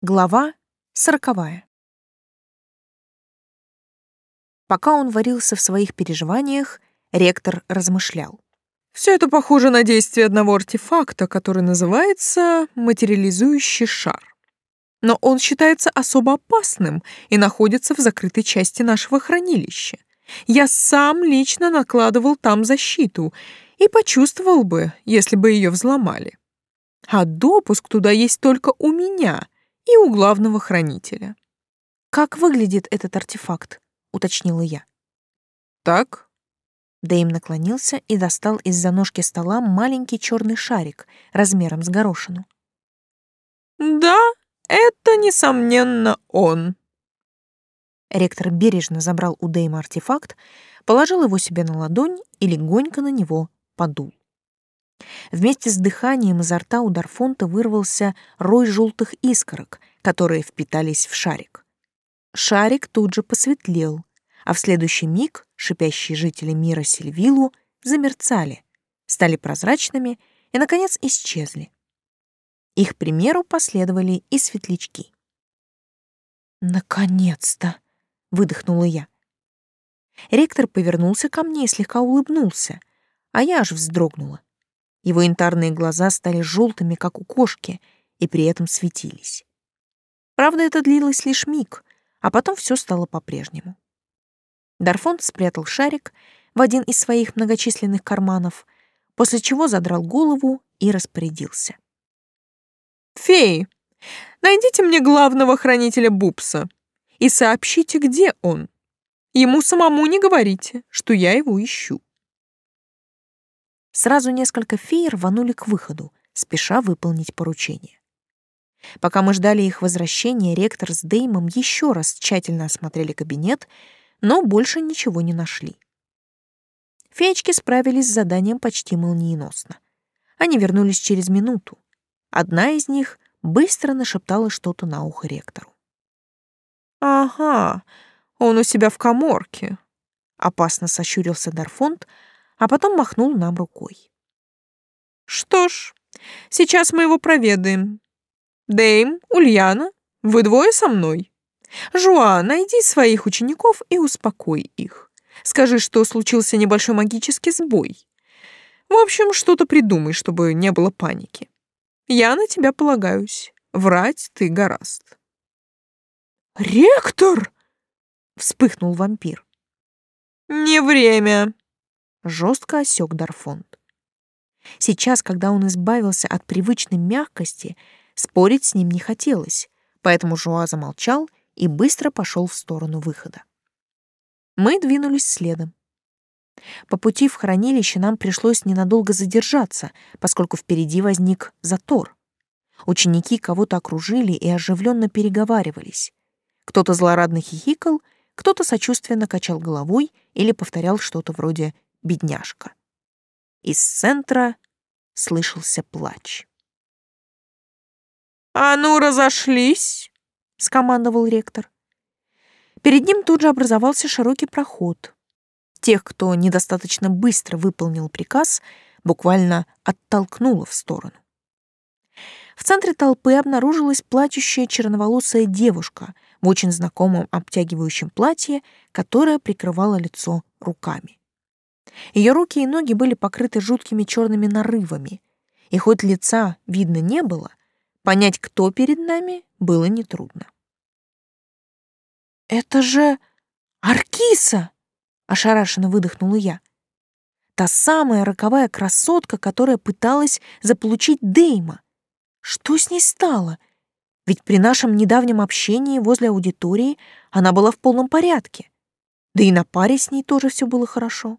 Глава сороковая. Пока он варился в своих переживаниях, ректор размышлял. Все это похоже на действие одного артефакта, который называется материализующий шар. Но он считается особо опасным и находится в закрытой части нашего хранилища. Я сам лично накладывал там защиту и почувствовал бы, если бы ее взломали. А допуск туда есть только у меня — и у главного хранителя. «Как выглядит этот артефакт?» — уточнила я. «Так». Дэйм наклонился и достал из-за ножки стола маленький черный шарик размером с горошину. «Да, это, несомненно, он». Ректор бережно забрал у Дэйма артефакт, положил его себе на ладонь и легонько на него подул. Вместе с дыханием изо рта у Дарфонта вырвался рой желтых искорок, которые впитались в шарик. Шарик тут же посветлел, а в следующий миг шипящие жители мира Сильвилу замерцали, стали прозрачными и, наконец, исчезли. Их примеру последовали и светлячки. «Наконец-то!» — выдохнула я. Ректор повернулся ко мне и слегка улыбнулся, а я аж вздрогнула. Его янтарные глаза стали желтыми, как у кошки, и при этом светились. Правда, это длилось лишь миг, а потом все стало по-прежнему. Дарфон спрятал шарик в один из своих многочисленных карманов, после чего задрал голову и распорядился. «Феи, найдите мне главного хранителя Бупса и сообщите, где он. Ему самому не говорите, что я его ищу». Сразу несколько фей рванули к выходу, спеша выполнить поручение. Пока мы ждали их возвращения, ректор с Деймом еще раз тщательно осмотрели кабинет, но больше ничего не нашли. Феечки справились с заданием почти молниеносно. Они вернулись через минуту. Одна из них быстро нашептала что-то на ухо ректору. «Ага, он у себя в коморке», — опасно сощурился Дарфонд, а потом махнул нам рукой. «Что ж, сейчас мы его проведаем. Дэйм, Ульяна, вы двое со мной. Жуа, найди своих учеников и успокой их. Скажи, что случился небольшой магический сбой. В общем, что-то придумай, чтобы не было паники. Я на тебя полагаюсь. Врать ты гораст. «Ректор!» — вспыхнул вампир. «Не время!» Жестко осек Дарфонд. Сейчас, когда он избавился от привычной мягкости, спорить с ним не хотелось, поэтому Жуа замолчал и быстро пошел в сторону выхода. Мы двинулись следом. По пути в хранилище нам пришлось ненадолго задержаться, поскольку впереди возник затор. Ученики кого-то окружили и оживленно переговаривались. Кто-то злорадно хихикал, кто-то сочувственно качал головой или повторял что-то вроде бедняжка. Из центра слышался плач. «А ну, разошлись!» — скомандовал ректор. Перед ним тут же образовался широкий проход. Тех, кто недостаточно быстро выполнил приказ, буквально оттолкнуло в сторону. В центре толпы обнаружилась плачущая черноволосая девушка в очень знакомом обтягивающем платье, которое прикрывало лицо руками. Ее руки и ноги были покрыты жуткими черными нарывами, и хоть лица видно не было, понять, кто перед нами, было нетрудно. «Это же Аркиса!» — ошарашенно выдохнула я. «Та самая роковая красотка, которая пыталась заполучить Дейма. Что с ней стало? Ведь при нашем недавнем общении возле аудитории она была в полном порядке. Да и на паре с ней тоже все было хорошо».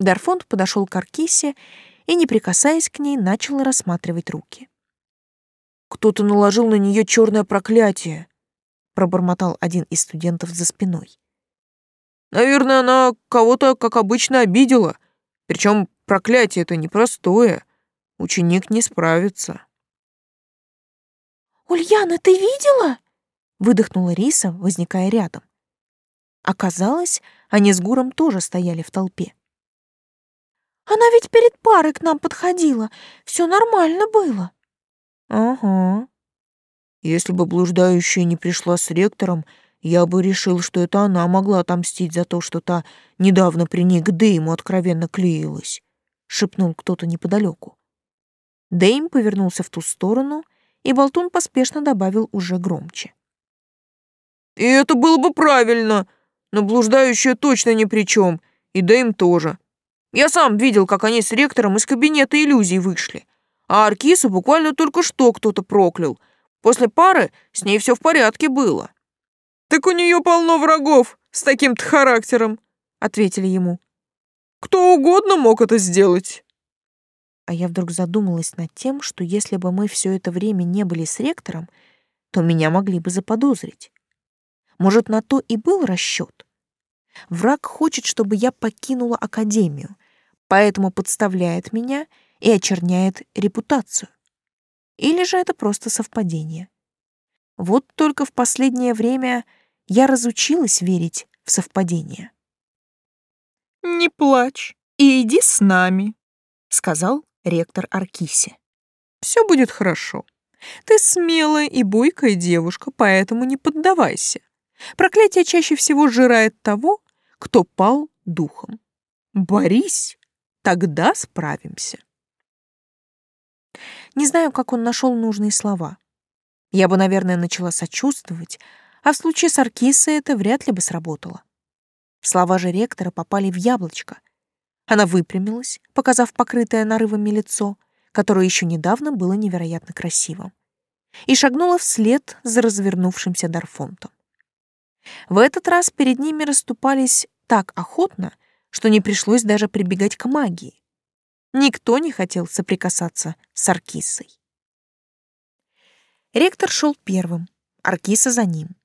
Дарфонд подошел к Аркисе и, не прикасаясь к ней, начал рассматривать руки. «Кто-то наложил на нее черное проклятие», — пробормотал один из студентов за спиной. «Наверное, она кого-то, как обычно, обидела. Причем проклятие это непростое. Ученик не справится». «Ульяна, ты видела?» — выдохнула Риса, возникая рядом. Оказалось, они с Гуром тоже стояли в толпе. Она ведь перед парой к нам подходила. Все нормально было. Ага. Если бы блуждающая не пришла с ректором, я бы решил, что это она могла отомстить за то, что та недавно при ней к Дэйму откровенно клеилась», — шепнул кто-то неподалеку. Дэйм повернулся в ту сторону, и Болтун поспешно добавил уже громче. «И это было бы правильно, но блуждающая точно ни при чем, и Дэйм тоже. Я сам видел, как они с ректором из кабинета иллюзий вышли, а Аркису буквально только что кто-то проклял. После пары с ней все в порядке было». «Так у нее полно врагов с таким-то характером», — ответили ему. «Кто угодно мог это сделать». А я вдруг задумалась над тем, что если бы мы все это время не были с ректором, то меня могли бы заподозрить. Может, на то и был расчет. Враг хочет, чтобы я покинула академию, поэтому подставляет меня и очерняет репутацию. Или же это просто совпадение. Вот только в последнее время я разучилась верить в совпадения. «Не плачь и иди с нами», — сказал ректор Аркиси. «Все будет хорошо. Ты смелая и бойкая девушка, поэтому не поддавайся. Проклятие чаще всего сжирает того, кто пал духом. Борись, тогда справимся». Не знаю, как он нашел нужные слова. Я бы, наверное, начала сочувствовать, а в случае с Аркисой это вряд ли бы сработало. Слова же ректора попали в яблочко. Она выпрямилась, показав покрытое нарывами лицо, которое еще недавно было невероятно красивым, и шагнула вслед за развернувшимся Дарфонтом. В этот раз перед ними расступались так охотно, что не пришлось даже прибегать к магии. Никто не хотел соприкасаться с Аркисой. Ректор шел первым, Аркиса за ним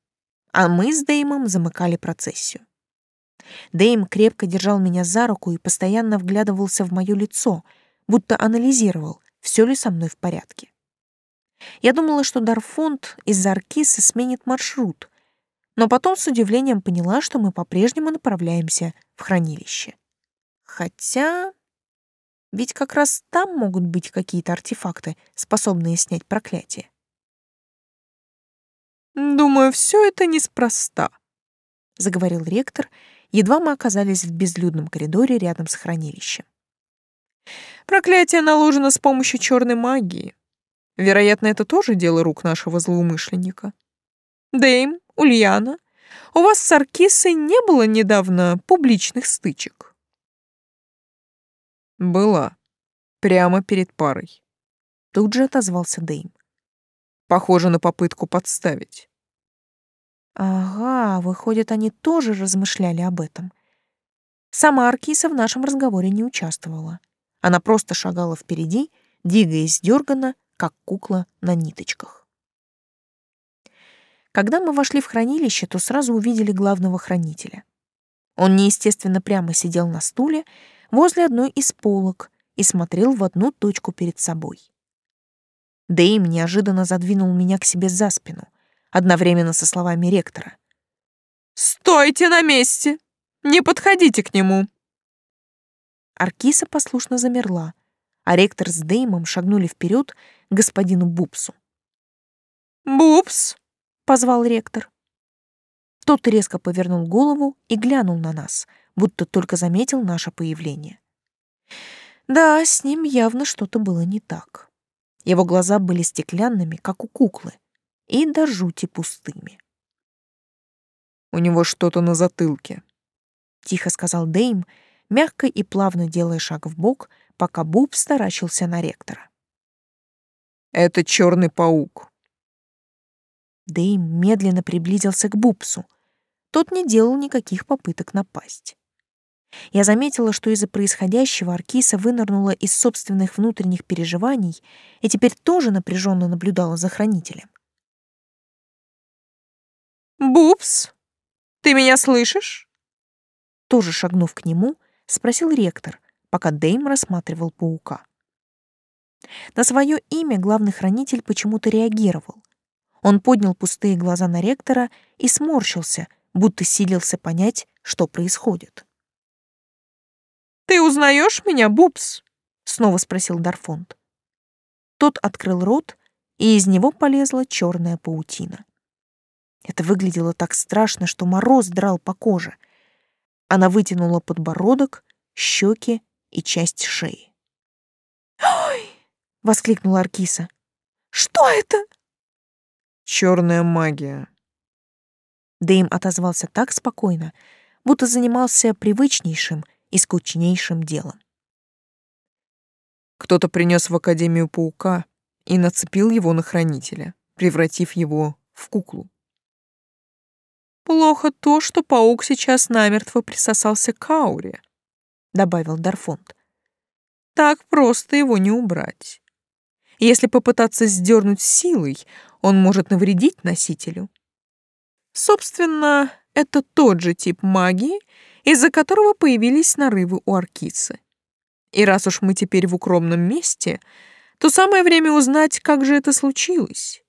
а мы с Дэймом замыкали процессию. Дэйм крепко держал меня за руку и постоянно вглядывался в мое лицо, будто анализировал, все ли со мной в порядке. Я думала, что Дарфонд из-за Аркисы сменит маршрут, но потом с удивлением поняла, что мы по-прежнему направляемся в хранилище. Хотя... Ведь как раз там могут быть какие-то артефакты, способные снять проклятие. «Думаю, все это неспроста», — заговорил ректор, едва мы оказались в безлюдном коридоре рядом с хранилищем. «Проклятие наложено с помощью черной магии. Вероятно, это тоже дело рук нашего злоумышленника. Дэйм, Ульяна, у вас с Аркисой не было недавно публичных стычек?» «Была. Прямо перед парой». Тут же отозвался Дэйм. Похоже на попытку подставить. Ага, выходит, они тоже размышляли об этом. Сама Аркиса в нашем разговоре не участвовала. Она просто шагала впереди, двигаясь дёрганно, как кукла на ниточках. Когда мы вошли в хранилище, то сразу увидели главного хранителя. Он неестественно прямо сидел на стуле возле одной из полок и смотрел в одну точку перед собой. Дэйм неожиданно задвинул меня к себе за спину, одновременно со словами ректора. «Стойте на месте! Не подходите к нему!» Аркиса послушно замерла, а ректор с Дэймом шагнули вперед к господину Бупсу. «Бупс!» — позвал ректор. Тот резко повернул голову и глянул на нас, будто только заметил наше появление. Да, с ним явно что-то было не так. Его глаза были стеклянными, как у куклы, и до жути пустыми. «У него что-то на затылке», — тихо сказал Дейм, мягко и плавно делая шаг в бок, пока Буб старащился на ректора. «Это черный паук». Дейм медленно приблизился к Бубсу. Тот не делал никаких попыток напасть. Я заметила, что из-за происходящего Аркиса вынырнула из собственных внутренних переживаний и теперь тоже напряженно наблюдала за хранителем. «Бупс, ты меня слышишь?» Тоже шагнув к нему, спросил ректор, пока Дейм рассматривал паука. На свое имя главный хранитель почему-то реагировал. Он поднял пустые глаза на ректора и сморщился, будто силился понять, что происходит. «Ты узнаешь меня, Бубс?» — снова спросил Дарфонд. Тот открыл рот и из него полезла черная паутина. Это выглядело так страшно, что мороз драл по коже. Она вытянула подбородок, щеки и часть шеи. «Ой!» — воскликнула Аркиса. «Что это?» «Черная магия». Дэйм отозвался так спокойно, будто занимался привычнейшим и скучнейшим делом. Кто-то принес в Академию паука и нацепил его на хранителя, превратив его в куклу. «Плохо то, что паук сейчас намертво присосался к ауре», — добавил Дарфонд. «Так просто его не убрать. Если попытаться сдернуть силой, он может навредить носителю. Собственно, это тот же тип магии, из-за которого появились нарывы у Аркисы. И раз уж мы теперь в укромном месте, то самое время узнать, как же это случилось.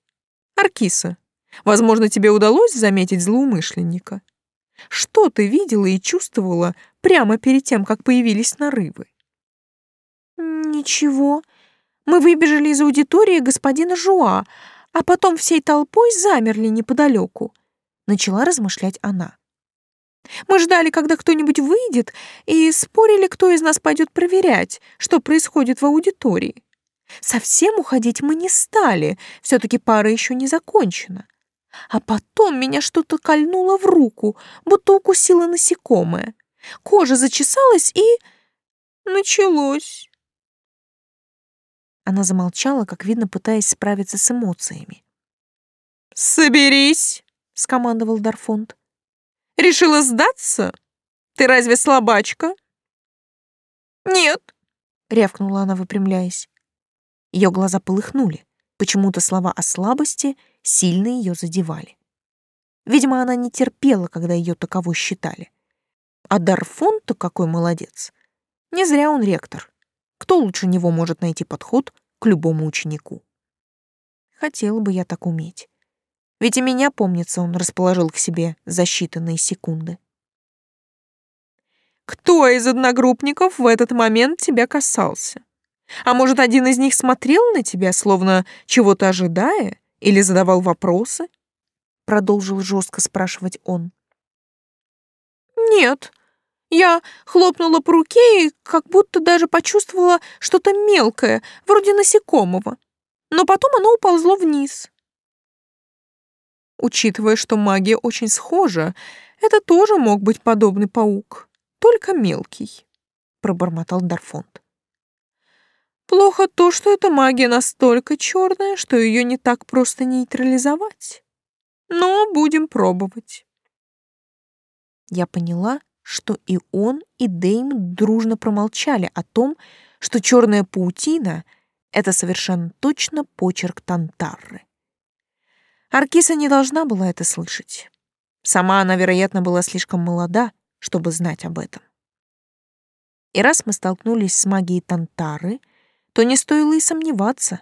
Аркиса, Возможно, тебе удалось заметить злоумышленника. Что ты видела и чувствовала прямо перед тем, как появились нарывы? Ничего. Мы выбежали из аудитории господина Жуа, а потом всей толпой замерли неподалеку. Начала размышлять она. Мы ждали, когда кто-нибудь выйдет, и спорили, кто из нас пойдет проверять, что происходит в аудитории. Совсем уходить мы не стали, все-таки пара еще не закончена. А потом меня что-то кольнуло в руку, будто укусило насекомое. Кожа зачесалась и... началось. Она замолчала, как видно, пытаясь справиться с эмоциями. «Соберись!» — скомандовал Дарфонд. «Решила сдаться? Ты разве слабачка?» «Нет», — рявкнула она, выпрямляясь. Ее глаза полыхнули. Почему-то слова о слабости сильно ее задевали. Видимо, она не терпела, когда ее таково считали. А Дарфон-то какой молодец. Не зря он ректор. Кто лучше него может найти подход к любому ученику? Хотела бы я так уметь. Ведь и меня, помнится, он расположил к себе за считанные секунды. «Кто из одногруппников в этот момент тебя касался? А может, один из них смотрел на тебя, словно чего-то ожидая, или задавал вопросы? Продолжил жестко спрашивать он. Нет. Я хлопнула по руке и как будто даже почувствовала что-то мелкое, вроде насекомого. Но потом оно уползло вниз. Учитывая, что магия очень схожа, это тоже мог быть подобный паук, только мелкий, пробормотал Дарфонд. Плохо то, что эта магия настолько черная, что ее не так просто нейтрализовать. Но будем пробовать. Я поняла, что и он, и Дейм дружно промолчали о том, что черная паутина — это совершенно точно почерк Тантарры. Аркиса не должна была это слышать. Сама она, вероятно, была слишком молода, чтобы знать об этом. И раз мы столкнулись с магией Тантары — то не стоило и сомневаться.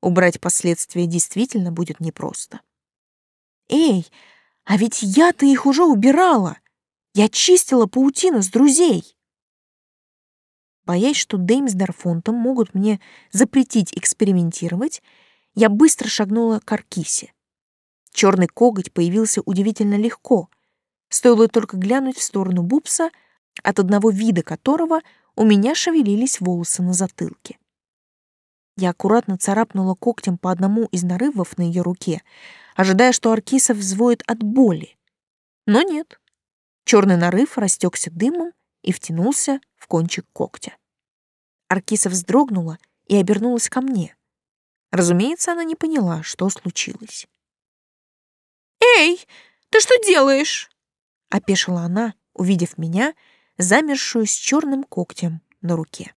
Убрать последствия действительно будет непросто. «Эй, а ведь я-то их уже убирала! Я чистила паутину с друзей!» Боясь, что Дэйм с Дарфонтом могут мне запретить экспериментировать, я быстро шагнула к Аркисе. Черный коготь появился удивительно легко. Стоило только глянуть в сторону Бубса, от одного вида которого у меня шевелились волосы на затылке. Я аккуратно царапнула когтем по одному из нарывов на ее руке, ожидая, что Аркиса взвоет от боли. Но нет. Черный нарыв растекся дымом и втянулся в кончик когтя. Аркиса вздрогнула и обернулась ко мне. Разумеется, она не поняла, что случилось. «Эй, ты что делаешь?» — опешила она, увидев меня, замершую с черным когтем на руке.